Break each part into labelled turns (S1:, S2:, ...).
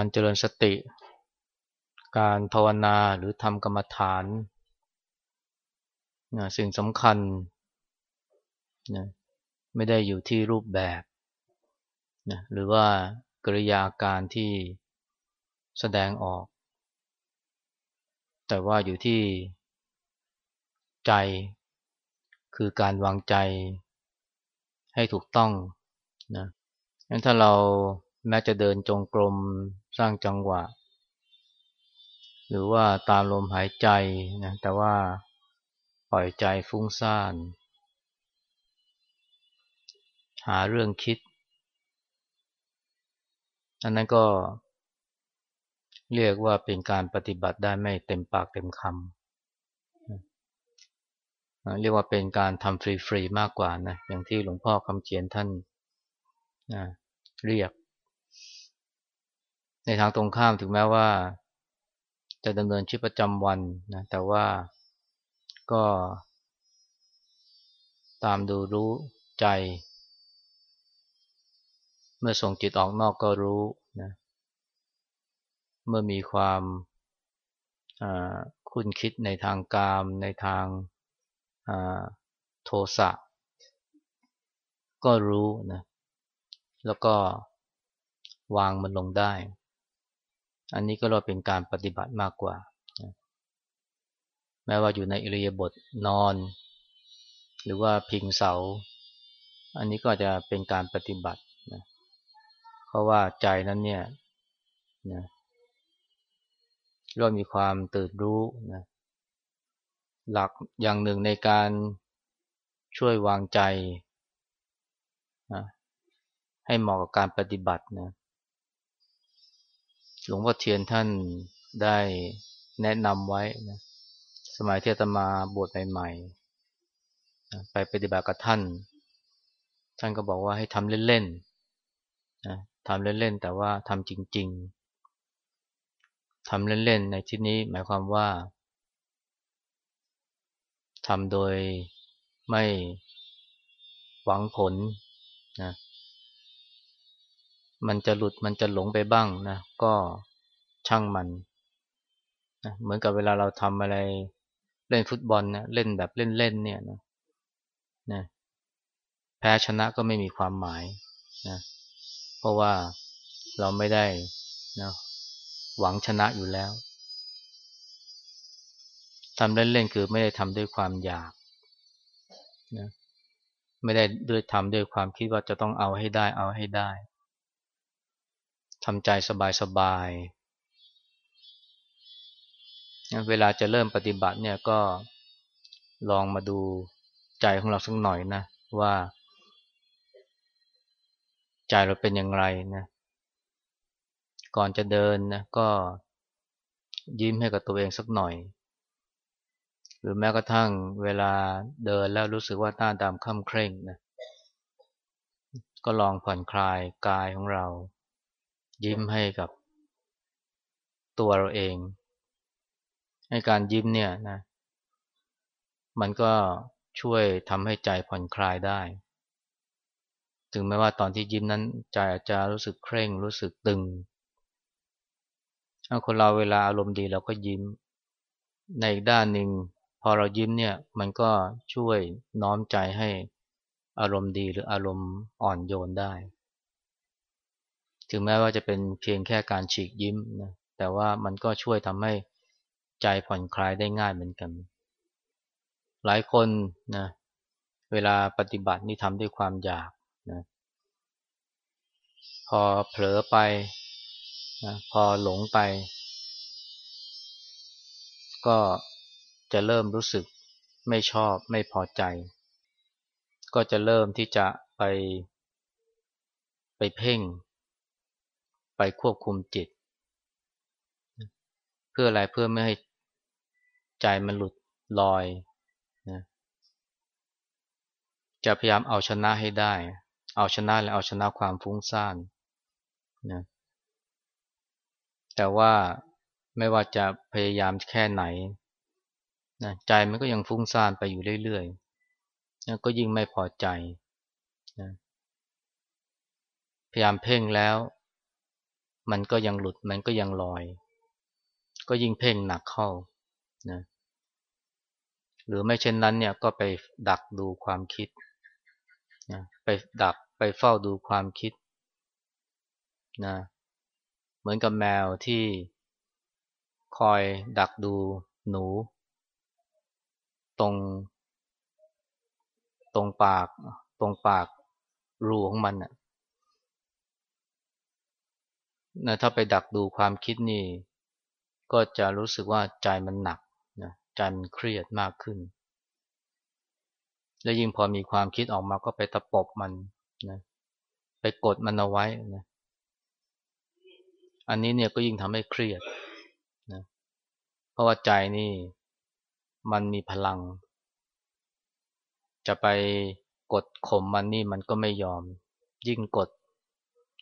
S1: การเจริญสติ การภาวนาหรือทำกรรมฐานนะสิ่งสำคัญนะไม่ได้อยู่ที่รูปแบบนะหรือว่ากริยาการที่แสดงออก แต่ว่าอยู่ที่ใจ คือการวางใจให้ถูกต้องนะงั้นถ้าเราแม้จะเดินจงกรม สร้างจังหวะ หรือว่าตามลมหายใจนะแต่ว่าปล่อยใจฟุ้งซ่าน หาเรื่องคิด อันนั้นก็เรียกว่าเป็นการปฏิบัติได้ไม่เต็มปากเต็มคำ เรียกว่าเป็นการทำฟรีๆมากกว่านะ อย่างที่หลวงพ่อคำเขียนท่านเรียก ในทางตรงข้ามถึงแม้ว่า จะดำเนินชีวิตประจำวันนะแต่ว่าก็ ตามดูรู้ใจ เมื่อส่งจิตออกนอกก็รู้นะเมื่อมีความคุ้นคิดในทางกามในทางโทสะก็รู้นะแล้วก็วางมันลงได้ อันนี้ก็เราเป็นการปฏิบัติมากกว่า แม้ว่าอยู่ในอิริยาบถนอน หรือว่าพิงเสา อันนี้ก็จะเป็นการปฏิบัตินะเพราะว่าใจนั้นเนี่ยนะเรามีความตื่นรู้นะหลักอย่างหนึ่งในการช่วยวางใจนะให้เหมาะกับการปฏิบัตินะ หลวงพ่อเทียนท่านได้แนะนำไว้นะสมัยที่อาตมาบวชใหม่ๆไปปฏิบัติกับท่าน ท่านก็บอกว่าให้ทำเล่นๆนะทำเล่นๆแต่ว่าทำจริง ๆทำเล่นๆในที่นี้หมายความว่าทำโดยไม่หวังผลนะ มันจะหลุดมันจะหลงไปบ้างนะ ก็ช่างมันนะเหมือนกับเวลาเราทำอะไรเล่นฟุตบอลนะเล่นแบบเล่นๆเนี่ยนะนะแพ้ชนะก็ไม่มีความหมายนะเพราะว่าเราไม่ได้นะหวังชนะอยู่แล้วทำเล่นๆคือไม่ได้ทำด้วยความอยากนะไม่ได้ด้วยทำด้วยความคิดว่าจะต้องเอาให้ได้เอาให้ได้ ทำใจสบายๆ เวลาจะเริ่มปฏิบัติเนี่ยก็ลองมาดูใจของเราสักหน่อยนะว่า ใจเราเป็นอย่างไรนะ ก่อนจะเดินนะก็ยิ้มให้กับตัวเองสักหน่อย หรือแม้กระทั่งเวลาเดินแล้วรู้สึกว่าหน้าดำค่ำเคร่งนะก็ลองผ่อนคลายกายของเรา ยิ้มให้กับตัวเราเอง ให้การยิ้มเนี่ยนะ มันก็ช่วยทำให้ใจผ่อนคลายได้ ถึงแม้ว่าตอนที่ยิ้มนั้นใจอาจจะรู้สึกเคร่งรู้สึกตึงถ้าคนเราเวลาอารมณ์ดีเราก็ยิ้ม ในอีกด้านหนึ่งพอเรายิ้มเนี่ย มันก็ช่วยน้อมใจให้อารมณ์ดีหรืออารมณ์อ่อนโยนได้ ถึงแม้ว่าจะเป็นเพียงแค่การฉีกยิ้มนะแต่ว่ามันก็ช่วยทำให้ใจผ่อนคลายได้ง่ายเหมือนกัน หลายคนนะเวลาปฏิบัตินี่ทำด้วยความอยากนะพอเผลอไปนะพอหลงไป ก็จะเริ่มรู้สึกไม่ชอบไม่พอใจ ก็จะเริ่มที่จะไปไปเพ่ง ไปควบคุมจิต เพื่ออะไรเพื่อไม่ให้ใจมันหลุดลอยนะจะพยายามเอาชนะให้ได้ เอาชนะและเอาชนะความฟุ้งซ่านนะแต่ว่าไม่ว่าจะพยายามแค่ไหนนะใจมันก็ยังฟุ้งซ่านไปอยู่เรื่อยๆนะก็ยิ่งไม่พอใจนะพยายามเพ่งแล้ว มันก็ยังหลุดมันก็ยังลอย ก็ยิ่งเพ่งหนักเข้านะหรือไม่เช่นนั้นเนี่ยก็ไปดักดูความคิดนะไปดักไปเฝ้าดูความคิดนะเหมือนกับแมวที่คอยดักดูหนู ตรง ตรงปาก ตรงปากรูของมันน่ะ นะถ้าไปดักดูความคิดนี่ ก็จะรู้สึกว่าใจมันหนักนะใจมันเครียดมากขึ้น และยิ่งพอมีความคิดออกมาก็ไปตะปบมันนะไปกดมันเอาไว้นะอันนี้เนี่ยก็ยิ่งทำให้เครียดนะเพราะว่าใจนี่มันมีพลัง จะไปกดข่มมันนี่มันก็ไม่ยอม ยิ่งกด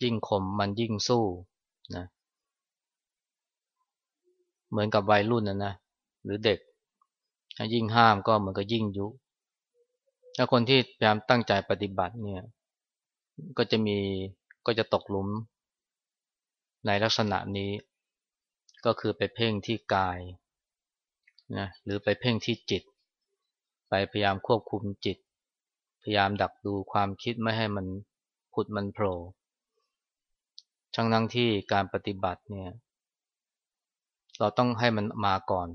S1: ยิ่งข่มมันยิ่งสู้ นะเหมือนกับวัยรุ่นนะนะหรือเด็ก ยิ่งห้ามก็เหมือนกับยิ่งยุถ้าคนที่พยายามตั้งใจปฏิบัติเนี่ย ก็จะมีก็จะตกหลุมในลักษณะนี้ ก็คือไปเพ่งที่กายนะหรือไปเพ่งที่จิต ไปพยายามควบคุมจิต พยายามดักดูความคิดไม่ให้มันผุดมันโผล่ ทั้งนั้งที่การปฏิบัติเนี่ย เราต้องให้มันมาก่อน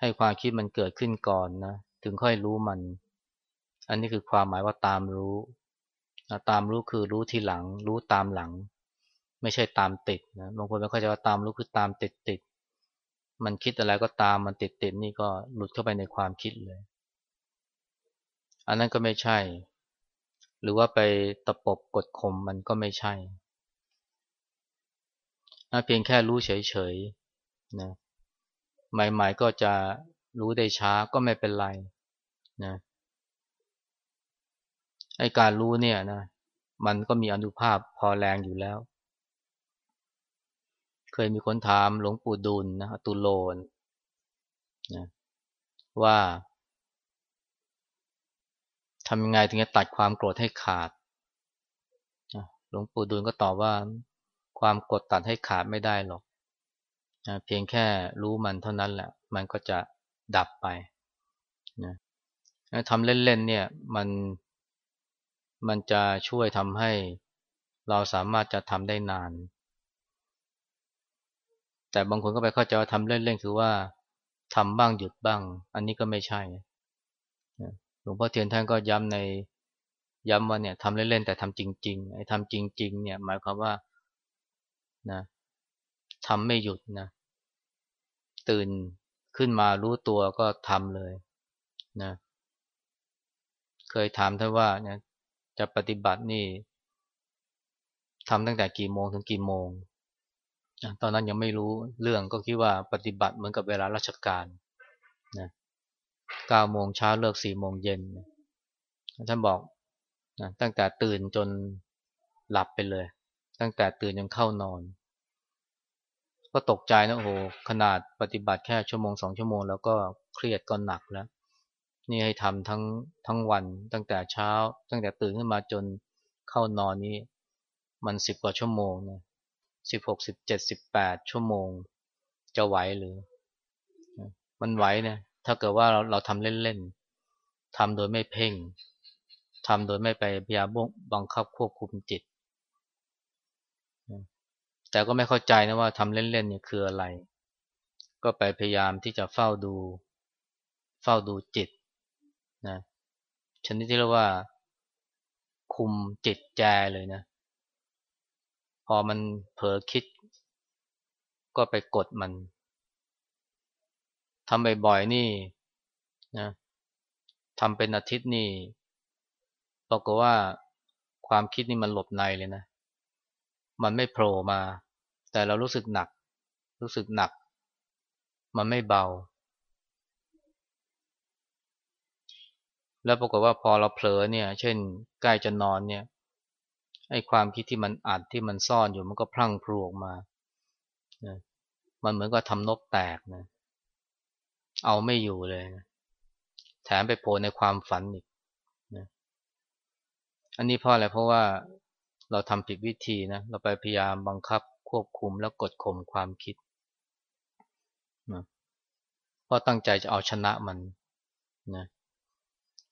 S1: ให้ความคิดมันเกิดขึ้นก่อนนะ ถึงค่อยรู้มัน อันนี้คือความหมายว่าตามรู้ตามรู้คือรู้ทีหลัง รู้ตามหลัง ไม่ใช่ตามติดนะบางคนไม่ค่อยจว่าตามรู้คือตามติดติดมันคิดอะไรก็ตามมันติดติดนี่ก็หลุดเข้าไปในความคิดเลย อันนั้นก็ไม่ใช่ หรือว่าไปตะปบกดข่มมันก็ไม่ใช่เพียงแค่รู้เฉยๆนะใหม่ๆก็จะรู้ได้ช้าก็ไม่เป็นไรนะไอการรู้เนี่ยนะ มันก็มีอนุภาพพอแรงอยู่แล้ว เคยมีคนถามหลวงปู่ดุลนะตุโลนนะว่า ทำยังไงถึงจะตัดความโกรธให้ขาดหลวงปู่ดูลก็ตอบว่า ความกดตัดให้ขาดไม่ได้หรอกเพียงแค่รู้มันเท่านั้นแหละ มันก็จะดับไปนะทำเล่นๆเนี่ยมันมันจะช่วยทำให้เราสามารถจะทำได้นาน แต่บางคนก็ไปเข้าใจว่าทำเล่นๆคือว่าทำบ้างหยุดบ้าง อันนี้ก็ไม่ใช่ หลวงพ่อเทียนท่านก็ย้ำในย้ำว่าเนี่ยทำเล่นๆแต่ทำจริงๆไอ้ทำจริง ๆ เนี่ย หมายความว่านะทำไม่หยุดนะ ตื่นขึ้นมารู้ตัวก็ทำเลยนะ เคยถามท่านว่าเนี่ยจะปฏิบัตินี่ทำตั้งแต่กี่โมงถึงกี่โมง ตอนนั้นยังไม่รู้เรื่องก็คิดว่าปฏิบัติเหมือนกับเวลาราชการนะเก้าโมงเช้าเลิกสี่โมงเย็นท่านบอกนะตั้งแต่ตื่นจนหลับไปเลย ตั้งแต่ตื่นจนเข้านอน ก็ตกใจนะโอ้โหขนาดปฏิบัติแค่ชั่วโมงสองชั่วโมง แล้วก็เครียดก็หนักแล้ว นี่ให้ทำทั้งทั้งวัน ตั้งแต่เช้า ตั้งแต่ตื่นขึ้นมาจนเข้านอนนี้ มันสิบกว่าชั่วโมงนะสิบหกสิบเจ็ดสิบแปดชั่วโมง จะไหวหรือ มันไหวเนี่ย ถ้าเกิดว่าเราเราทำเล่นๆทำโดยไม่เพ่งทำโดยไม่ไปพยายามบังคับควบคุมจิต แต่ก็ไม่เข้าใจนะว่าทำเล่นๆเนี่ยคืออะไร ก็ไปพยายามที่จะเฝ้าดู เฝ้าดูจิตนะชนิดที่เรียกว่า คุมจิตแจเลยนะ พอมันเผลอคิด ก็ไปกดมัน ทำบ่อยๆนี่นะทำเป็นอาทิตย์นี่ปรากฏว่าความคิดนี่มันหลบในเลยนะ มันไม่โผล่มา แต่เรารู้สึกหนัก รู้สึกหนัก มันไม่เบา แล้วปรากฏว่าพอเราเผลอเนี่ย เช่น ใกล้จะนอนเนี่ยไอ้ความคิดที่มันอัดที่มันซ่อนอยู่มันก็พลั่งพลูออกมานะมันเหมือนกับทำนกแตกนะ เอาไม่อยู่เลยนะแถมไปโผล่ในความฝันอีกอันนี้เพราะอะไรเพราะว่าเราทำผิดวิธีนะเราไปพยายามบังคับควบคุมแล้วกดข่มความคิดนะเพราะตั้งใจจะเอาชนะมันนะ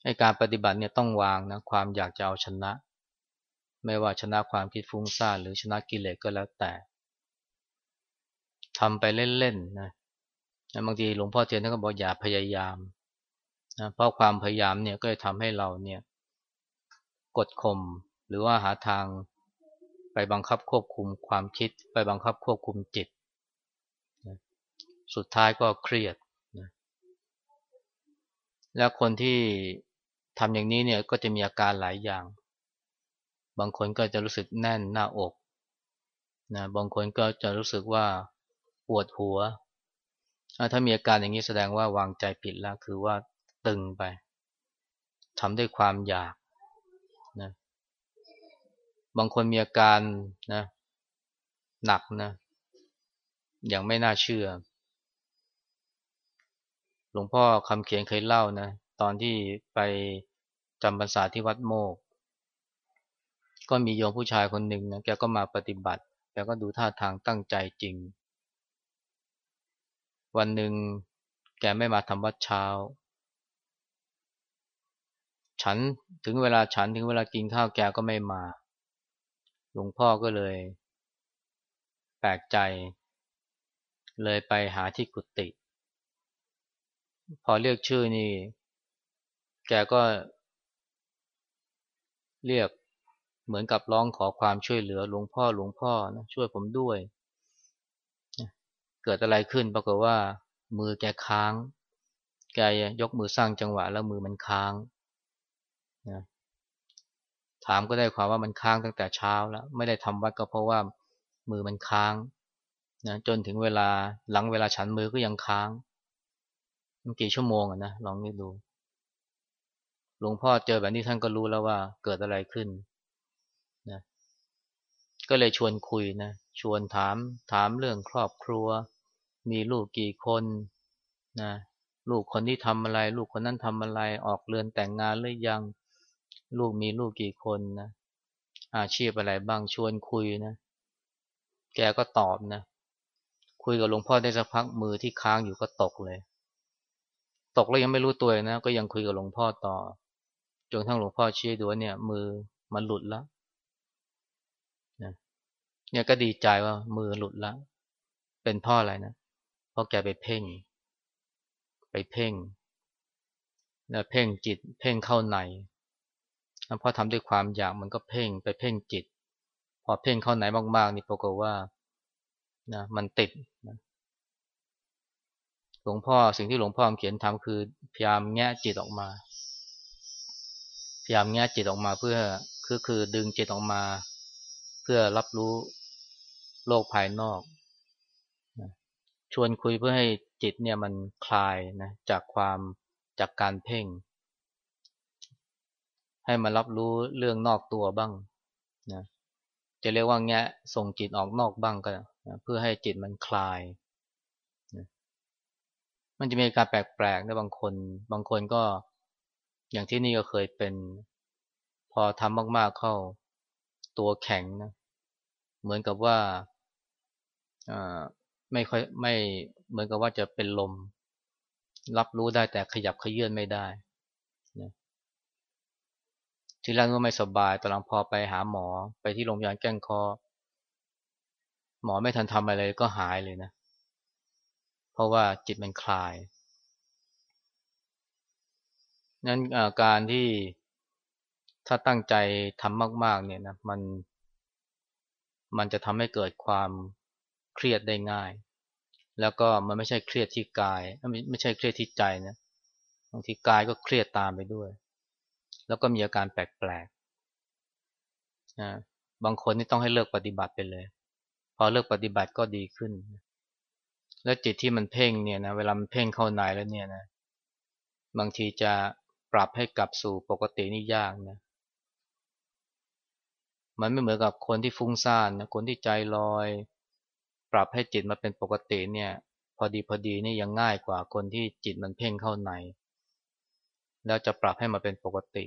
S1: ให้การปฏิบัติเนี่ยต้องวางนะความอยากจะเอาชนะ ไม่ว่าชนะความคิดฟุ้งซ่านหรือชนะกิเลสก็แล้วแต่ทำไปเล่นๆนะ บางทีหลวงพ่อเทียนท่านก็บอกอย่าพยายามนะเพราะความพยายามเนี่ยก็จะทำให้เราเนี่ยกดข่มหรือว่าหาทางไปบังคับควบคุมความคิด ไปบังคับควบคุมจิตนะสุดท้ายก็เครียดนะแล้วคนที่ทำอย่างนี้เนี่ยก็จะมีอาการหลายอย่าง บางคนก็จะรู้สึกแน่นหน้าอกนะบางคนก็จะรู้สึกว่าปวดหัว ถ้ามีอาการอย่างนี้แสดงว่าวางใจผิดแล้วคือว่าตึงไปทำด้วยความอยากนะบางคนมีอาการนะหนักนะอย่างไม่น่าเชื่อ หลวงพ่อคำเขียนเคยเล่านะตอนที่ไปจำพรรษาที่วัดโมก ก็มีโยมผู้ชายคนหนึ่งนะแกก็มาปฏิบัติแกก็ดูท่าทางตั้งใจจริง วันหนึ่งแกไม่มาทำวัดเช้า ฉันถึงเวลาฉันถึงเวลากินข้าวแกก็ไม่มา หลวงพ่อก็เลย แปลกใจ เลยไปหาที่กุฏิพอเรียกชื่อนี่ แกก็เรียกเหมือนกับร้องขอความช่วยเหลือหลวงพ่อหลวงพ่อนะช่วยผมด้วย เกิดอะไรขึ้นปรากฏว่า มือแกค้าง แกยกมือสร้างจังหวะ แล้วมือมันค้างนะถามก็ได้ความว่ามันค้างตั้งแต่เช้าแล้ว ไม่ได้ทำวัดก็เพราะว่ามือมันค้างนะจนถึงเวลาหลังเวลาฉันมือก็ยังค้างมันกี่ชั่วโมงอะนะลองนึกดูหลวงพ่อเจอแบบนี้ท่านก็รู้แล้วว่าเกิดอะไรขึ้น ก็เลยชวนคุยนะ ชวนถามถามเรื่องครอบครัว มีลูกกี่คนนะลูกคนที่ทำอะไร ลูกคนนั้นทำอะไรออกเรือนแต่งงานหรือยัง ลูกมีลูกกี่คนนะอาชีพอะไรบ้างชวนคุยนะ แกก็ตอบนะ คุยกับหลวงพ่อได้สักพักมือที่ค้างอยู่ก็ตกเลย ตกแล้วยังไม่รู้ตัวนะ ก็ยังคุยกับหลวงพ่อต่อจนทั้งหลวงพ่อชี้ดูว่าเนี่ย มือมันหลุดแล้วนะ เนี่ยก็ดีใจว่ามือหลุดแล้ว เป็นพ่ออะไรนะเพราะแกไปเพ่ง ไปเพ่งนะเพ่งจิต เพ่งเข้าในพอทำด้วยความอยากมันก็เพ่งไปเพ่งจิต พอเพ่งเข้าในมากๆ นี่ปรากฏว่านะมันติดนะหลวงพ่อสิ่งที่หลวงพ่อเขียนทำคือ พยายามแงะจิตออกมา พยายามแง่จิตออกมาเพื่อคือคือดึงจิตออกมา เพื่อรับรู้ โลกภายนอกชวนคุยเพื่อให้จิตเนี่ยมันคลายนะจากความจากการเพ่ง ให้มันรับรู้เรื่องนอกตัวบ้างนะจะเรียกว่าแงะส่งจิตออกนอกบ้างก็นะเพื่อให้จิตมันคลายนะมันจะมีการแปลกๆนะบางคน บางคนก็อย่างที่นี่ก็เคยเป็น พอทำมากๆเข้าตัวแข็งนะเหมือนกับว่า ไม่ค่อยไม่เหมือนกับว่าจะเป็นลม รับรู้ได้แต่ขยับขยื่นไม่ได้นะทีแรกก็ไม่สบายตอนหลังพอไปหาหมอไปที่โรงพยาบาลแก้งคอ หมอไม่ทันทำอะไรก็หายเลยนะ เพราะว่าจิตมันคลาย นั้นการที่ถ้าตั้งใจทำมาก ๆ เนี่ยนะมันมันจะทำให้เกิดความ เครียดได้ง่าย แล้วก็มันไม่ใช่เครียดที่กายไม่ไม่ใช่เครียดที่ใจนะบางทีกายก็เครียดตามไปด้วย แล้วก็มีอาการแปลกๆนะบางคนนี่ต้องให้เลิกปฏิบัติไปเลย พอเลิกปฏิบัติก็ดีขึ้น แล้วจิตที่มันเพ่งเนี่ยนะเวลามันเพ่งเข้าในแล้วเนี่ยนะบางทีจะปรับให้กลับสู่ปกตินี่ยากนะมันไม่เหมือนกับคนที่ฟุ้งซ่านนะคนที่ใจลอย ปรับให้จิตมาเป็นปกติเนี่ย พอดีพอดีนี่ยังง่ายกว่าคนที่จิตมันเพ่งเข้าใน แล้วจะปรับให้มาเป็นปกติ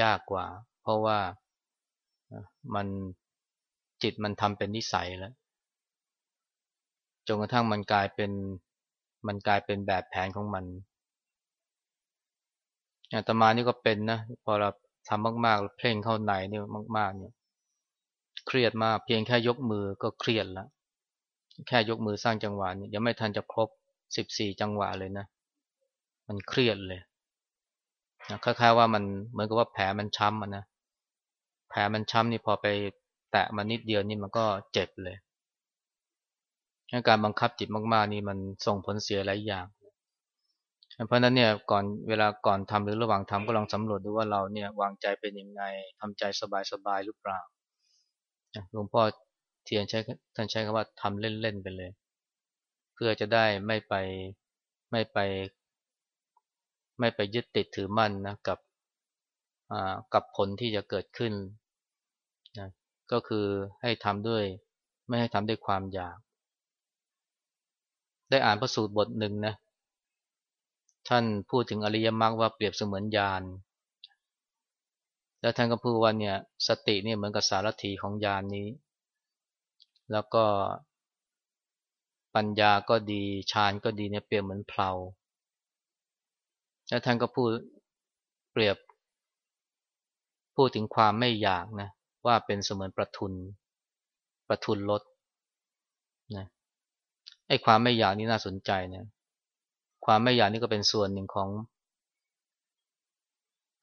S1: ยากกว่า เพราะว่ามันจิตมันทำเป็นนิสัยแล้วจนกระทั่งมันกลายเป็นมันกลายเป็นแบบแผนของมันอาตมานี่ก็เป็นนะพอเราทำมากๆเพ่งเข้าในนี่มาก ๆ เนี่ย เครียดมากเพียงแค่ยกมือก็เครียดแล้ว แค่ยกมือสร้างจังหวะนี่ยังไม่ทันจะครบสิบสี่จังหวะเลยนะ มันเครียดเลยนะคล้ายๆว่ามันเหมือนกับว่าแผลมันช้ำนะแผลมันช้ำนี่พอไปแตะมันนิดเดียวนี่มันก็เจ็บเลยการบังคับจิตมากๆ นี่มันส่งผลเสียหลายอย่าง เพราะนั้นเนี่ยก่อนเวลาก่อนทำหรือระหว่างทำก็ลองสำรวจดูว่าเราเนี่ยวางใจเป็นยังไงทำใจสบายๆหรือเปล่าหลวงพ่อ ทียนใช้ท่านใช้คำว่าทำเล่นๆไปเลย เพื่อจะได้ไม่ไปไม่ไป ไม่ไปยึดติดถือมั่นนะกับกับผลที่จะเกิดขึ้นนะก็คือให้ทำด้วย ไม่ให้ทำด้วยความอยาก ได้อ่านพระสูตรบทหนึ่งนะท่านพูดถึงอริยมรรคว่าเปรียบเสมือนยาน แล้วท่านก็พูดว่าเนี่ยสติเนี่ยเหมือนกับสารถีของยานนี้ แล้วก็ปัญญาก็ดีฌานก็ดีเนี่ยเปรียบเหมือนเพลาแล้วท่านก็พูดเปรียบ พูดถึงความไม่อยากนะว่าเป็นเสมือนประทุน ประทุนรถนะไอ้ความไม่อยากนี่น่าสนใจนะความไม่อยากนี่ก็เป็นส่วนหนึ่งของ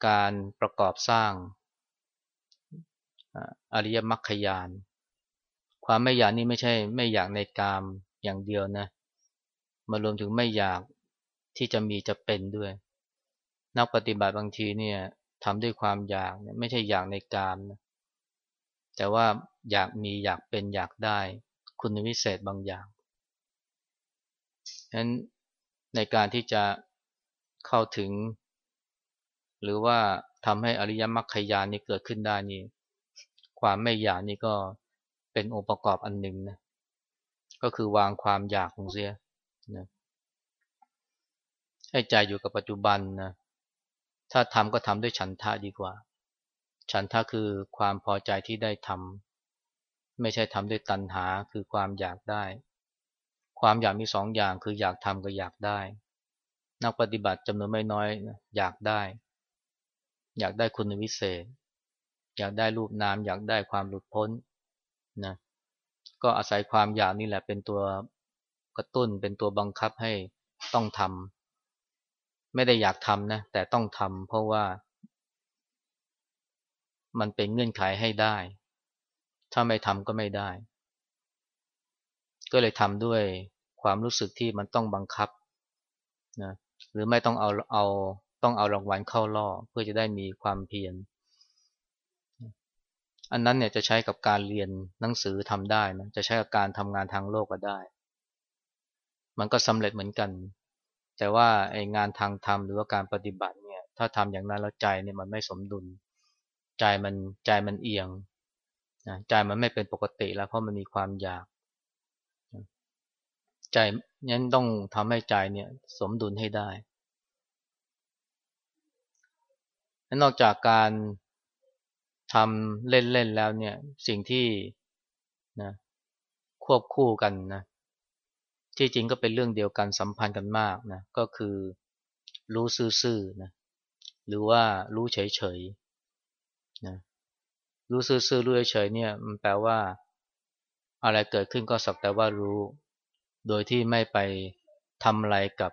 S1: การประกอบสร้างอริยมรรคยาน ความไม่อยากนี่ไม่ใช่ ไม่อยากในกามอย่างเดียวนะมารวมถึงไม่อยากที่จะมีจะเป็นด้วย นักปฏิบัติบางทีเนี่ยทำด้วยความอยากเนี่ยไม่ใช่อยากในกามนะแต่ว่าอยากมีอยากเป็นอยากได้ คุณวิเศษบางอย่างฉะนั้นในการที่จะเข้าถึง หรือว่าทำให้อริยมรรคยานนี้เกิดขึ้นได้นี่ความไม่อยากนี่ก็ เป็นองค์ประกอบอันหนึ่งนะก็คือวางความอยากของเสียนะให้ใจอยู่กับปัจจุบันนะถ้าทำก็ทำด้วยฉันทะดีกว่า ฉันทะคือความพอใจที่ได้ทำไม่ใช่ทำด้วยตัณหาคือความอยากได้ ความอยากมีสองอย่างคืออยากทำกับอยากได้ นักปฏิบัติจำนวนไม่น้อยอยากได้ อยากได้คุณวิเศษ อยากได้รูปนาม อยากได้ความหลุดพ้น นะก็อาศัยความอยากนี่แหละเป็นตัวกระตุ้นเป็นตัวบังคับให้ต้องทำไม่ได้อยากทำนะแต่ต้องทำเพราะว่า มันเป็นเงื่อนไขให้ได้ ถ้าไม่ทำก็ไม่ได้ ก็เลยทำด้วยความรู้สึกที่มันต้องบังคับนะหรือไม่ต้องเอาเอาต้องเอารางวัลเข้าล่อเพื่อจะได้มีความเพียร อันนั้นเนี่ยจะใช้กับการเรียนหนังสือทำได้นะจะใช้กับการทำงานทางโลกก็ได้ มันก็สำเร็จเหมือนกัน แต่ว่าไอ้งานทางธรรมหรือว่าการปฏิบัติเนี่ย ถ้าทำอย่างนั้นแล้วใจเนี่ยมันไม่สมดุล ใจมันใจมันเอียงนะใจมันไม่เป็นปกติแล้วเพราะมันมีความอยาก ใจนั้นต้องทำให้ใจเนี่ยสมดุลให้ได้นอกจากการ ทำเล่นๆแล้วเนี่ย สิ่งที่นะควบคู่กันนะที่จริงก็เป็นเรื่องเดียวกันสัมพันธ์กันมากนะก็คือรู้ซื่อๆนะหรือว่ารู้เฉยๆนะรู้ซื่อๆรู้เฉยๆเนี่ยมันแปลว่า อะไรเกิดขึ้นก็สักแต่ว่ารู้ โดยที่ไม่ไปทำอะไรกับ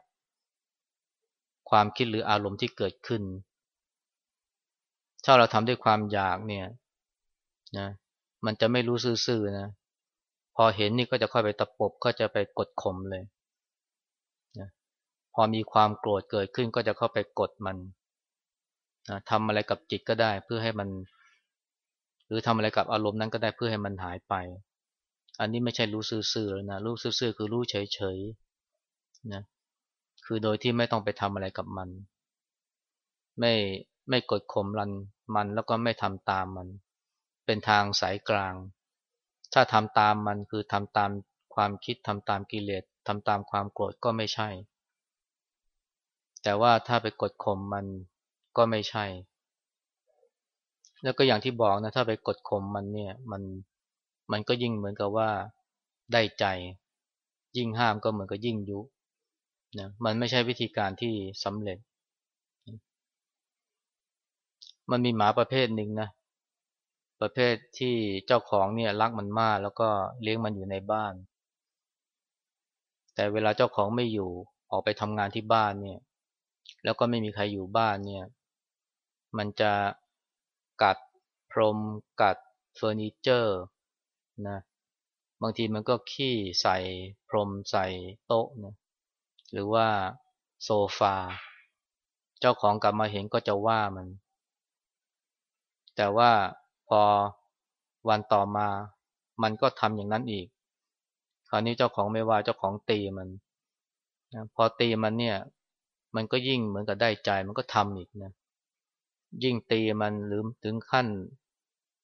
S1: ความคิดหรืออารมณ์ที่เกิดขึ้น ถ้าเราทำด้วยความอยากเนี่ยนะมันจะไม่รู้ซื่อๆนะ พอเห็นนี่ก็จะค่อยไปตะปบก็จะไปกดข่มเลยนะพอมีความโกรธเกิดขึ้นก็จะเข้าไปกดมันนะทำอะไรกับจิตก็ได้เพื่อให้มัน หรือทำอะไรกับอารมณ์นั้นก็ได้เพื่อให้มันหายไป อันนี้ไม่ใช่รู้ซื่อๆนะรู้ซื่อๆคือรู้เฉยๆนะคือโดยที่ไม่ต้องไปทำอะไรกับมัน ไม่ ไม่กดข่มรันมันแล้วก็ไม่ทำตามมัน เป็นทางสายกลาง ถ้าทำตามมันคือทำตามความคิดทำตามกิเลสทำตามความโกรธก็ไม่ใช่ แต่ว่าถ้าไปกดข่มมันก็ไม่ใช่ แล้วก็อย่างที่บอกนะถ้าไปกดข่มมันเนี่ยมันมันก็ยิ่งเหมือนกับว่าได้ใจ ยิ่งห้ามก็เหมือนกับยิ่งยุนะมันไม่ใช่วิธีการที่สำเร็จ มันมีหมาประเภทหนึ่งนะ ประเภทที่เจ้าของเนี่ยรักมันมากแล้วก็เลี้ยงมันอยู่ในบ้าน แต่เวลาเจ้าของไม่อยู่ออกไปทำงานที่บ้านเนี่ย แล้วก็ไม่มีใครอยู่บ้านเนี่ย มันจะกัดพรมกัดเฟอร์นิเจอร์นะบางทีมันก็ขี้ใส่พรมใส่โต๊ะนะหรือว่าโซฟา เจ้าของกลับมาเห็นก็จะว่ามัน แต่ว่าพอวันต่อมา มันก็ทำอย่างนั้นอีก คราวนี้เจ้าของไม่ว่าเจ้าของตีมันนะพอตีมันเนี่ย มันก็ยิ่งเหมือนกับได้ใจมันก็ทำอีกนะ ยิ่งตีมันหรือถึงขั้น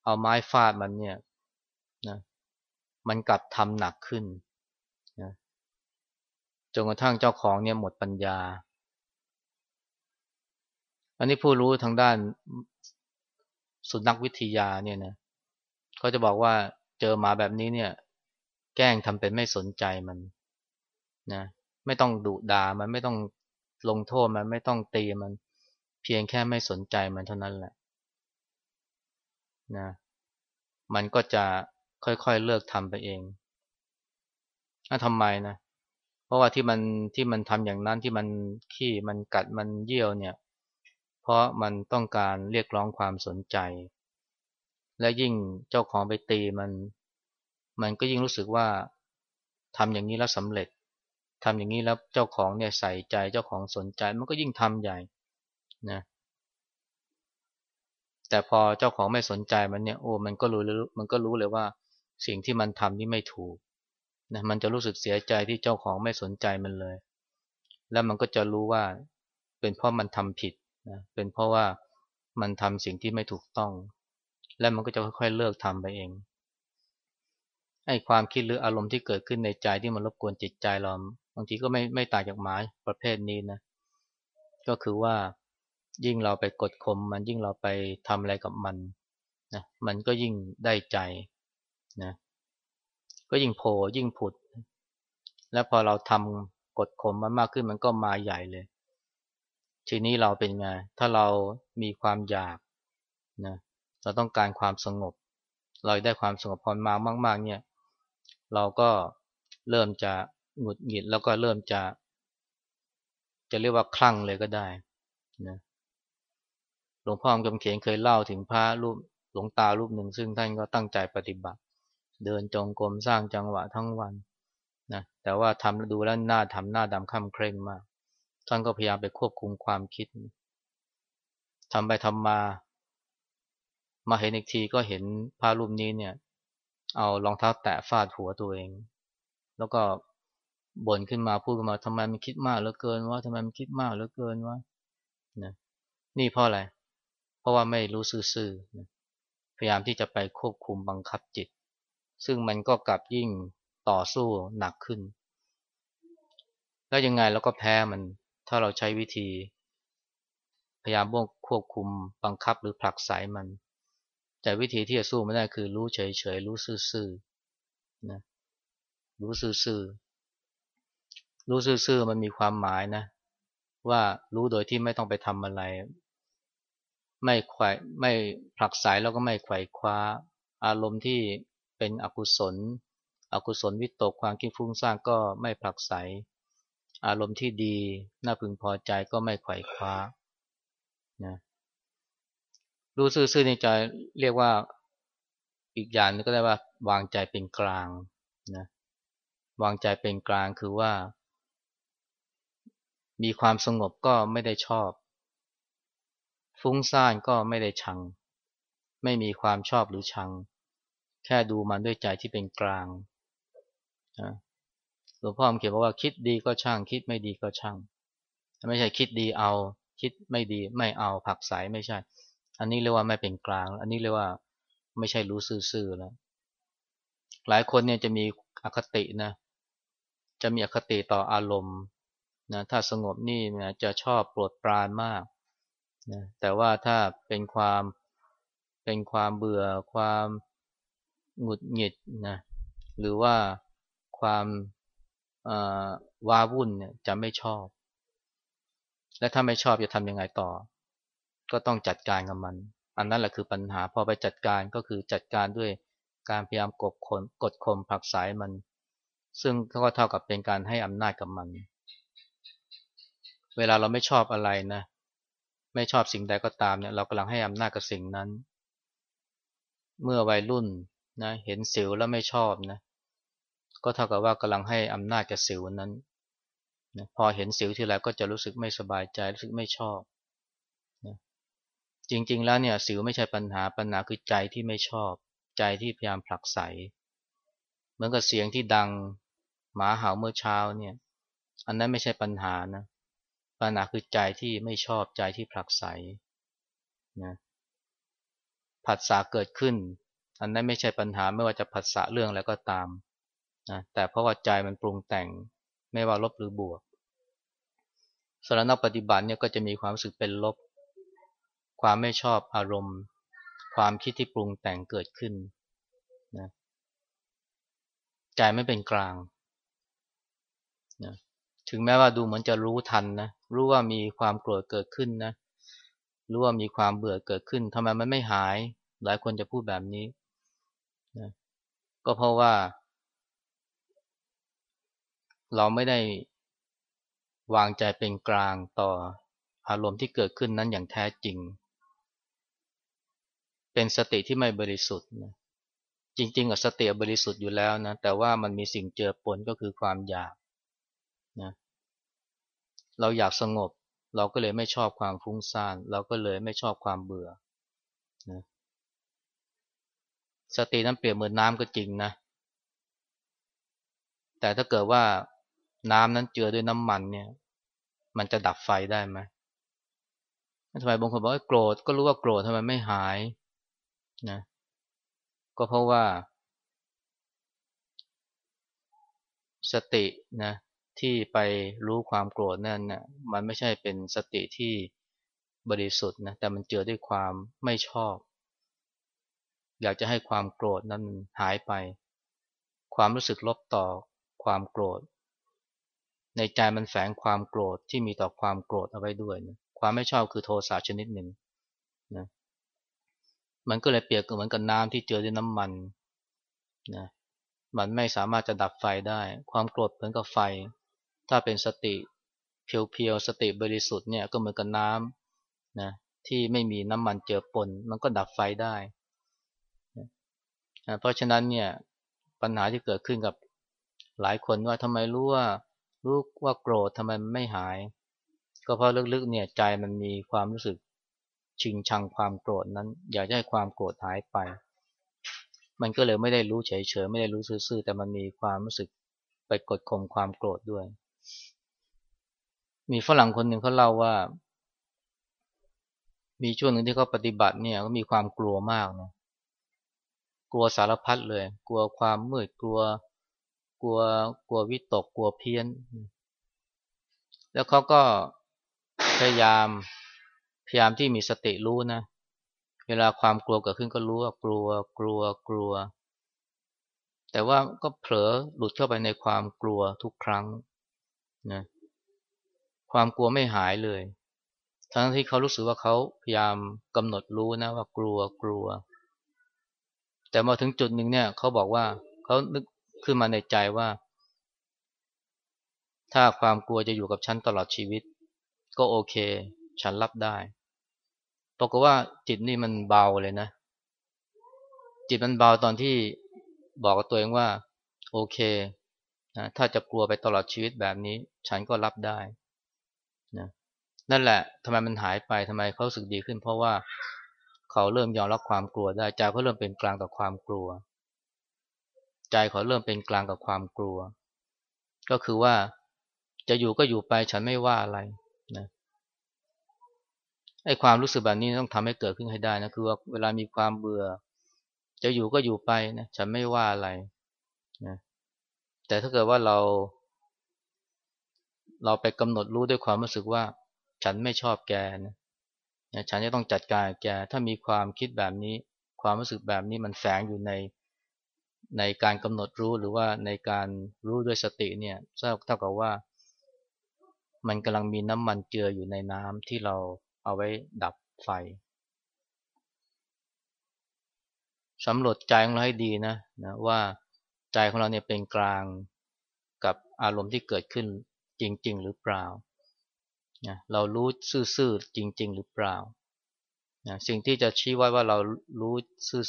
S1: เอาไม้ฟาดมันเนี่ยนะมันกลับทำหนักขึ้นนะจนกระทั่งเจ้าของเนี่ยหมดปัญญา อันนี้ผู้รู้ทางด้าน สุนัขวิทยาเนี่ยนะเขาจะบอกว่าเจอหมาแบบนี้เนี่ย แกล้งทำเป็นไม่สนใจมันนะไม่ต้องดุด่ามันไม่ต้องลงโทษมันไม่ต้องตีมัน เพียงแค่ไม่สนใจมันเท่านั้นแหละนะมันก็จะค่อยๆเลิกทำไปเองถ้าทำไมนะ เพราะว่าที่มันที่มันทำอย่างนั้นที่มันขี้มันกัดมันเยี่ยวเนี่ย เพราะมันต้องการเรียกร้องความสนใจ และยิ่งเจ้าของไปตีมัน มันก็ยิ่งรู้สึกว่าทำอย่างนี้แล้วสำเร็จทำอย่างนี้แล้วเจ้าของเนี่ยใส่ใจเจ้าของสนใจมันก็ยิ่งทำใหญ่นะแต่พอเจ้าของไม่สนใจมันเนี่ยโอ้มันก็รู้มันก็รู้เลยว่าสิ่งที่มันทำนี่ไม่ถูกนะมันจะรู้สึกเสียใจที่เจ้าของไม่สนใจมันเลย แล้วมันก็จะรู้ว่าเป็นเพราะมันทำผิด นะเป็นเพราะว่ามันทำสิ่งที่ไม่ถูกต้อง แล้วมันก็จะค่อยๆเลิกทำไปเองไอ้ความคิดหรืออารมณ์ที่เกิดขึ้นในใจที่มันรบกวนจิตใจเราบางทีก็ไม่ไม่ต่างจากหมาประเภทนี้นะ ก็คือว่ายิ่งเราไปกดข่มมันยิ่งเราไปทำอะไรกับมันนะมันก็ยิ่งได้ใจนะก็ยิ่งโผล่ยิ่งผุด แล้วพอเราทำกดข่มมันมากขึ้นมันก็มาใหญ่เลย ทีนี้เราเป็นไง ถ้าเรามีความอยากนะเราต้องการความสงบ เราได้ความสงบพอมามาก ๆ เนี่ย เราก็เริ่มจะหงุดหงิดแล้วก็เริ่มจะ จะเรียกว่าคลั่งเลยก็ได้นะหลวงพ่อกำเขียนเคยเล่าถึงพระรูปหลวงตารูปหนึ่งซึ่งท่านก็ตั้งใจปฏิบัติ เดินจงกรมสร้างจังหวะทั้งวันนะแต่ว่าทำดูแล้วหน้าทำหน้าดำค่ำเคร่งมาก ท่านก็พยายามไปควบคุมความคิดทำไปทำมา มาเห็นอีกทีก็เห็นพระรูปนี้เนี่ย เอารองเท้าแตะฟาดหัวตัวเอง แล้วก็บ่นขึ้นมาพูดขึ้นมาทำไมมันคิดมากเหลือเกินว่าทำไมมันคิดมากเหลือเกินว่านะนี่เพราะอะไร เพราะว่าไม่รู้ซื่อๆพยายามที่จะไปควบคุมบังคับจิต ซึ่งมันก็กลับยิ่งต่อสู้หนักขึ้น แล้วยังไงเราก็แพ้มัน ถ้าเราใช้วิธี พยายามบ่งควบคุมบังคับหรือผลักไสมัน แต่วิธีที่จะสู้ไม่ได้คือรู้เฉยๆรู้ซื่อๆนะรู้ซื่อๆรู้ซื่อๆมันมีความหมายนะว่ารู้โดยที่ไม่ต้องไปทำอะไร ไม่ไขว่ไม่ผลักไสแล้วก็ไม่ไขว่คว้า อารมณ์ที่เป็นอกุศล อกุศลวิตกความคิดฟุ้งซ่านก็ไม่ผลักไส อารมณ์ที่ดี น่าพึงพอใจก็ไม่ไขว่คว้านะรู้ซื่อๆในใจเรียกว่าอีกอย่างนึงก็ได้ว่าวางใจเป็นกลางนะวางใจเป็นกลางคือว่า มีความสงบก็ไม่ได้ชอบ ฟุ้งซ่านก็ไม่ได้ชัง ไม่มีความชอบหรือชัง แค่ดูมันด้วยใจที่เป็นกลางนะ หลวงพ่อเขียนว่าคิดดีก็ช่าง คิดไม่ดีก็ช่าง ไม่ใช่คิดดีเอา คิดไม่ดีไม่เอาผักใสไม่ใช่ อันนี้เรียกว่าไม่เป็นกลาง อันนี้เรียกว่าไม่ใช่รู้ซื่อๆแล้วหลายคนเนี่ยจะมีอคตินะจะมีอคติต่ออารมณ์นะถ้าสงบนี่นะจะชอบโปรดปรานมากนะแต่ว่าถ้าเป็นความเป็นความเบื่อความหงุดหงิดนะหรือว่าความ ว้าวุ่นเนี่ยจะไม่ชอบ และถ้าไม่ชอบจะทำยังไงต่อ ก็ต้องจัดการกับมัน อันนั้นแหละคือปัญหาพอไปจัดการก็คือจัดการด้วยการพยายามกดข่มกดข่มผักสายมัน ซึ่งก็เท่ากับเป็นการให้อำนาจกับมัน เวลาเราไม่ชอบอะไรนะ ไม่ชอบสิ่งใดก็ตามเนี่ยเรากำลังให้อำนาจกับสิ่งนั้น เมื่อวัยรุ่นนะเห็นสิวแล้วไม่ชอบนะ ก็เท่ากับว่ากำลังให้อำนาจแกับสิวนั้นนะพอเห็นสิวทีไรก็จะรู้สึกไม่สบายใจรู้สึกไม่ชอบนะจริง ๆ แล้วเนี่ยสิวไม่ใช่ปัญหาปัญหาคือใจที่ไม่ชอบ ใจที่พยายามผลักไสเหมือนกับเสียงที่ดังหมาเห่าเมื่อเช้าเนี่ย อันนั้นไม่ใช่ปัญหานะปัญหาคือใจที่ไม่ชอบใจที่ผลักไสนะผัสสะเกิดขึ้น อันนั้นไม่ใช่ปัญหาไม่ว่าจะผัสสะเรื่องอะไรก็ตาม นะแต่เพราะว่าใจมันปรุงแต่งไม่ว่าลบหรือบวกสารนักปฏิบัติเนี่ยก็จะมีความรู้สึกเป็นลบ ความไม่ชอบอารมณ์ ความคิดที่ปรุงแต่งเกิดขึ้นนะใจไม่เป็นกลางนะถึงแม้ว่าดูเหมือนจะรู้ทันนะรู้ว่ามีความโกรธเกิดขึ้นนะรู้ว่ามีความเบื่อเกิดขึ้นทำไมมันไม่หาย หลายคนจะพูดแบบนี้นะก็เพราะว่า เราไม่ได้วางใจเป็นกลางต่ออารมณ์ที่เกิดขึ้นนั้นอย่างแท้จริง เป็นสติที่ไม่บริสุทธิ์นะจริงๆกับสติบริสุทธิ์อยู่แล้วนะแต่ว่ามันมีสิ่งเจือปนก็คือความอยากนะเราอยากสงบ เราก็เลยไม่ชอบความฟุ้งซ่าน เราก็เลยไม่ชอบความเบื่อนะสตินั้นเปรียบเหมือนน้ำก็จริงนะแต่ถ้าเกิดว่า น้ำนั้นเจือด้วยน้ำมันเนี่ย มันจะดับไฟได้ไหมทำไมบางคนบอกว่าโกรธก็รู้ว่าโกรธทำไมไม่หายนะก็เพราะว่า สตินะที่ไปรู้ความโกรธนั่นนะ่ะมันไม่ใช่เป็นสติที่บริสุทธิ์นะแต่มันเจือด้วยความไม่ชอบ อยากจะให้ความโกรธนั้นหายไป ความรู้สึกลบต่อความโกรธ ในใจมันแฝงความโกรธที่มีต่อความโกรธเอาไว้ด้วยนะความไม่ชอบคือโทสะชนิดหนึ่งนะมันก็เลยเปรียบเหมือนกับน้ำที่เจอด้วยน้ำมันนะมันไม่สามารถจะดับไฟได้ ความโกรธเหมือนกับไฟ ถ้าเป็นสติเพียวๆสติบริสุทธิ์เนี่ยก็เหมือนกับน้ำนะที่ไม่มีน้ำมันเจือปน มันก็ดับไฟได้นะเพราะฉะนั้นเนี่ยปัญหาที่เกิดขึ้นกับหลายคนว่าทำไมรู้ว่า รู้ว่าโกรธทำไมไม่หาย ก็เพราะลึกๆเนี่ยใจมันมีความรู้สึกชิงชังความโกรธนั้น อยากให้ความโกรธหายไป มันก็เลยไม่ได้รู้เฉยๆไม่ได้รู้ซื่อๆแต่มันมีความรู้สึกไปกดข่มความโกรธด้วย มีฝรั่งคนหนึ่งเขาเล่าว่า มีช่วงหนึ่งที่เขาปฏิบัติเนี่ยก็มีความกลัวมากนะกลัวสารพัดเลย กลัวความมืดกลัว กลัวกลัววิตกกลัวเพี้ยน แล้วเขาก็พยายามพยายามที่มีสติรู้นะ เวลาความกลัวเกิดขึ้นก็รู้ว่ากลัวกลัวกลัว แต่ว่าก็เผลอหลุดเข้าไปในความกลัวทุกครั้งนะความกลัวไม่หายเลย ทั้งที่เขารู้สึกว่าเขาพยายามกำหนดรู้นะว่ากลัวกลัว แต่มาถึงจุดหนึ่งเนี่ยเขาบอกว่าเขานึก ขึ้นมาในใจว่า ถ้าความกลัวจะอยู่กับฉันตลอดชีวิต ก็โอเค ฉันรับได้ปรากฏว่าจิตนี่มันเบาเลยนะ จิตมันเบาตอนที่บอกกับตัวเองว่า โอเคนะถ้าจะกลัวไปตลอดชีวิตแบบนี้ ฉันก็รับได้นะนั่นแหละทำไมมันหายไปทำไมเขาสึกดีขึ้น เพราะว่าเขาเริ่มยอมรับความกลัวได้ใจเขาเริ่มเป็นกลางต่อความกลัว ใจเขาเริ่มเป็นกลางกับความกลัว ก็คือว่าจะอยู่ก็อยู่ไปฉันไม่ว่าอะไรนะไอ้ความรู้สึกแบบนี้ต้องทำให้เกิดขึ้นให้ได้นะคือว่าเวลามีความเบื่อ จะอยู่ก็อยู่ไปนะฉันไม่ว่าอะไรนะแต่ถ้าเกิดว่าเรา เราไปกำหนดรู้ด้วยความรู้สึกว่า ฉันไม่ชอบแกนะนะฉันจะต้องจัดการแกถ้ามีความคิดแบบนี้ ความรู้สึกแบบนี้มันแฝงอยู่ใน ในการกำหนดรู้หรือว่าในการรู้ด้วยสติเนี่ยเท่ากับว่ามันกำลังมีน้ำมันเจืออยู่ในน้ำที่เราเอาไว้ดับไฟสำรวจใจของเราให้ดีนะนะว่าใจของเราเนี่ยเป็นกลางกับอารมณ์ที่เกิดขึ้นจริง ๆ หรือเปล่านะเรารู้ซื่อๆจริง ๆ หรือเปล่านะสิ่งที่จะชี้ไว้ว่าเรารู้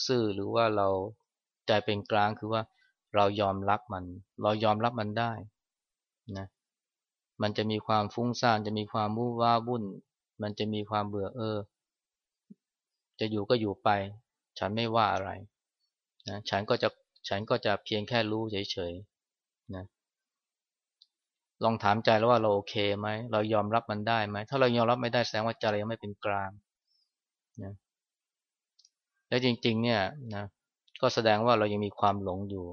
S1: ซื่อๆหรือว่าเรา ใจเป็นกลางคือว่าเรายอมรับมัน เรายอมรับมันได้นะมันจะมีความฟุ้งซ่านจะมีความวุ่นว้าวุ่น มันจะมีความเบื่อเออ จะอยู่ก็อยู่ไป ฉันไม่ว่าอะไรนะฉันก็จะฉันก็จะเพียงแค่รู้เฉยๆนะลองถามใจแล้วว่าเราโอเคไหมเรายอมรับมันได้ไหมถ้าเรายอมรับไม่ได้แสดงว่าใจเรายังไม่เป็นกลางนะและจริง ๆ เนี่ยนะ ก็แสดงว่าเรายังมีความหลงอยู่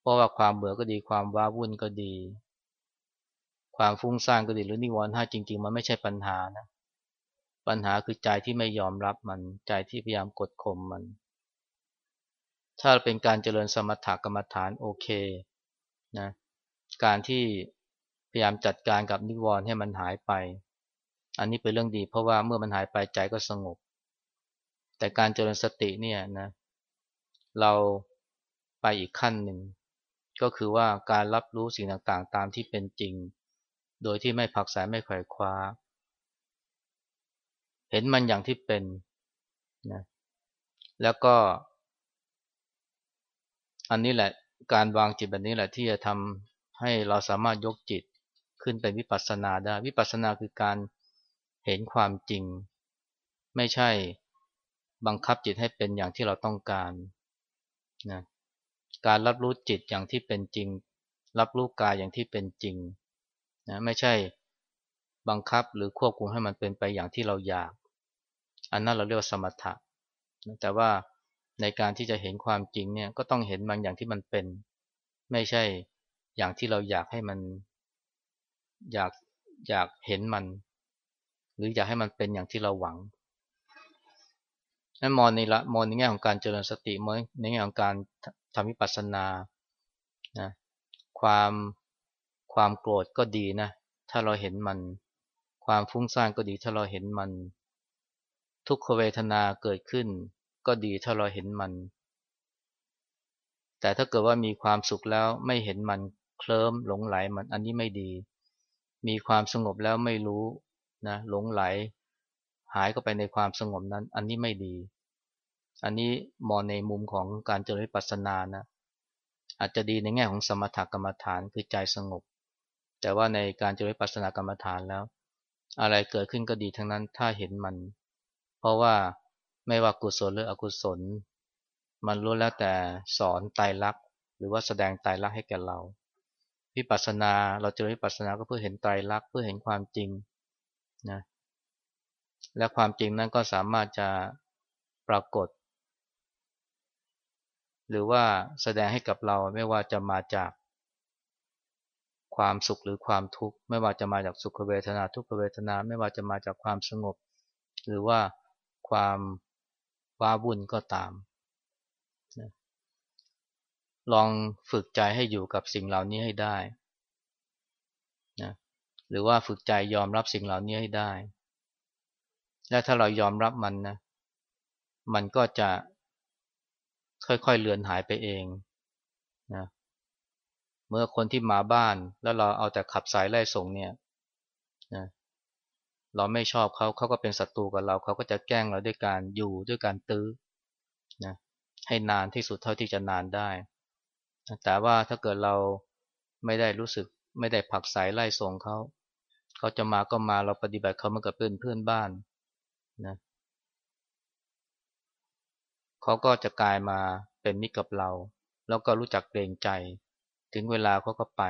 S1: เพราะว่าความเบื่อก็ดีความว้าวุ่นก็ดี ความฟุ้งซ่านก็ดีหรือนิวรณ์ห้าจริง ๆ มันไม่ใช่ปัญหานะปัญหาคือใจที่ไม่ยอมรับมันใจที่พยายามกดข่มมัน ถ้าเป็นการเจริญสมถกรรมฐานโอเคนะการที่พยายามจัดการกับนิวรณ์ให้มันหายไป อันนี้เป็นเรื่องดี เพราะว่าเมื่อมันหายไปใจก็สงบ แต่การเจริญสติเนี่ยนะ เราไปอีกขั้นหนึ่ง ก็คือว่าการรับรู้สิ่งต่างๆ ตามที่เป็นจริง โดยที่ไม่ผักสายไม่ไขว่คว้า เห็นมันอย่างที่เป็นนะแล้วก็ อันนี้แหละการวางจิตแบบนี้แหละที่จะทำให้เราสามารถยกจิตขึ้นเป็นวิปัสสนาได้ วิปัสสนาคือการเห็นความจริง ไม่ใช่บังคับจิตให้เป็นอย่างที่เราต้องการ นะการรับรู้จิตอย่างที่เป็นจริง รับรู้กายอย่างที่เป็นจริงนะไม่ใช่บังคับหรือควบคุมให้มันเป็นไปอย่างที่เราอยาก อันนั้นเราเรียกว่าสมถะแต่ว่าในการที่จะเห็นความจริงเนี่ยก็ต้องเห็นมันอย่างที่มันเป็น ไม่ใช่อย่างที่เราอยากให้มัน อยากอยากเห็นมัน หรืออยากให้มันเป็นอย่างที่เราหวัง นั้นมองในละมองในแง่ของการเจริญสติมองในแง่ของการทำวิปัสสนานะความความโกรธก็ดีนะ ถ้าเราเห็นมัน ความฟุ้งซ่านก็ดีถ้าเราเห็นมัน ทุกขเวทนาเกิดขึ้น ก็ดีถ้าเราเห็นมัน แต่ถ้าเกิดว่ามีความสุขแล้วไม่เห็นมันเคลิ้มหลงไหลมันอันนี้ไม่ดี มีความสงบแล้วไม่รู้นะหลงไหล หายเข้าไปในความสงบนั้น อันนี้ไม่ดี อันนี้มองในมุมของการเจริญปัสสนานะอาจจะดีในแง่ของสมถกรรมฐานคือใจสงบ แต่ว่าในการเจริญปัสสนากรรมฐานแล้ว อะไรเกิดขึ้นก็ดีทั้งนั้นถ้าเห็นมัน เพราะว่าไม่ว่ากุศลหรืออกุศล มันรู้แล้วแต่สอนไตรลักษณ์หรือว่าแสดงไตรลักษณ์ให้แก่เราวิปัสสนาเราเจริญวิปัสสนาก็เพื่อเห็นไตรลักษณ์เพื่อเห็นความจริงนะและความจริงนั้นก็สามารถจะปรากฏ หรือว่าแสดงให้กับเราไม่ว่าจะมาจากความสุขหรือความทุกข์ ไม่ว่าจะมาจากสุขเวทนาทุกขเวทนา ไม่ว่าจะมาจากความสงบ หรือว่าความว้าวุ่นก็ตามลองฝึกใจให้อยู่กับสิ่งเหล่านี้ให้ได้นะหรือว่าฝึกใจยอมรับสิ่งเหล่านี้ให้ได้ และถ้าเรายอมรับมันนะ มันก็จะ ค่อยๆเลือนหายไปเองนะเมื่อคนที่มาบ้านแล้วเราเอาแต่ขับสายไล่ส่งเนี่ยนะเราไม่ชอบเขาเขาก็เป็นศัตรูกับเราเขาก็จะแกล้งเราด้วยการอยู่ด้วยการตื้อนะให้นานที่สุดเท่าที่จะนานได้ แต่ว่าถ้าเกิดเราไม่ได้รู้สึกไม่ได้ผักสายไล่ส่งเขาเขาจะมาก็มาเราปฏิบัติเขาเหมือนกับเพื่อนเพื่อนบ้านนะ เขาก็จะกลายมาเป็นมิตรกับเรา แล้วก็รู้จักเกรงใจ ถึงเวลาเขาก็ไป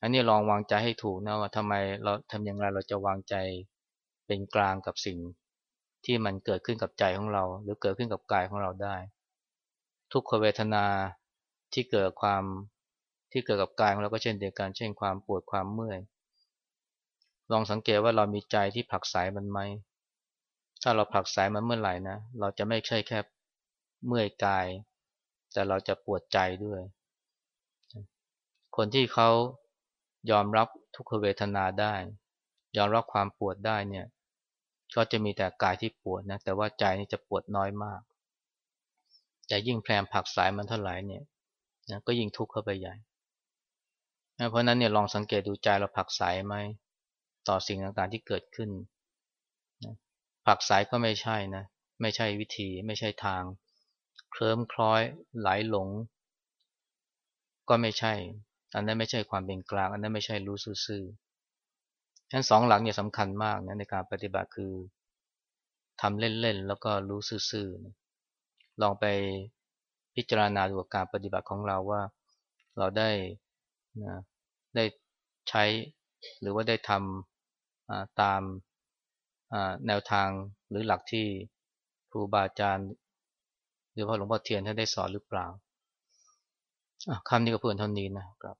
S1: อันนี้ลองวางใจให้ถูกนะว่าทำไมเราทำอย่างไรเราจะวางใจเป็นกลางกับสิ่ง ที่มันเกิดขึ้นกับใจของเรา หรือเกิดขึ้นกับกายของเราได้ ทุกขเวทนาที่เกิดความที่เกิดกับกายของเราก็เช่นเดียวกันเช่นความปวดความเมื่อย ลองสังเกตว่าเรามีใจที่ผักสายมันไหม ถ้าเราผลักสายมันเมื่อไหร่นะ เราจะไม่ใช่แค่เมื่อยกาย แต่เราจะปวดใจด้วย คนที่เขายอมรับทุกขเวทนาได้ ยอมรับความปวดได้เนี่ย ก็จะมีแต่กายที่ปวดนะ แต่ว่าใจนี่จะปวดน้อยมาก แต่ยิ่งแพรมผักสายมันเท่าไหร่เนี่ยนะก็ยิ่งทุกข์เข้าไปใหญ่เพราะนั้นเนี่ยลองสังเกตดูใจเราผักสายไหมต่อสิ่งต่างๆที่เกิดขึ้น ผักสายก็ไม่ใช่นะ ไม่ใช่วิธีไม่ใช่ทาง เคลิ้มคล้อยไหลหลง ก็ไม่ใช่ อันนั้นไม่ใช่ความเป็นกลาง อันนั้นไม่ใช่รู้ซื่อๆทั้นสองหลักเนี่ยสำคัญมากนะในการปฏิบัติคือทำเล่นๆแล้วก็รู้ซื่อๆลองไปพิจารณาดูการปฏิบัติของเราว่าเราได้นะได้ใช้หรือว่าได้ทำตาม แนวทางหรือหลักที่ครูบาอาจารย์หรือพ่อหลวงพ่อเทียนท่านได้สอนหรือเปล่าคำนี้ก็เพื่อนเท่านี้นะครับ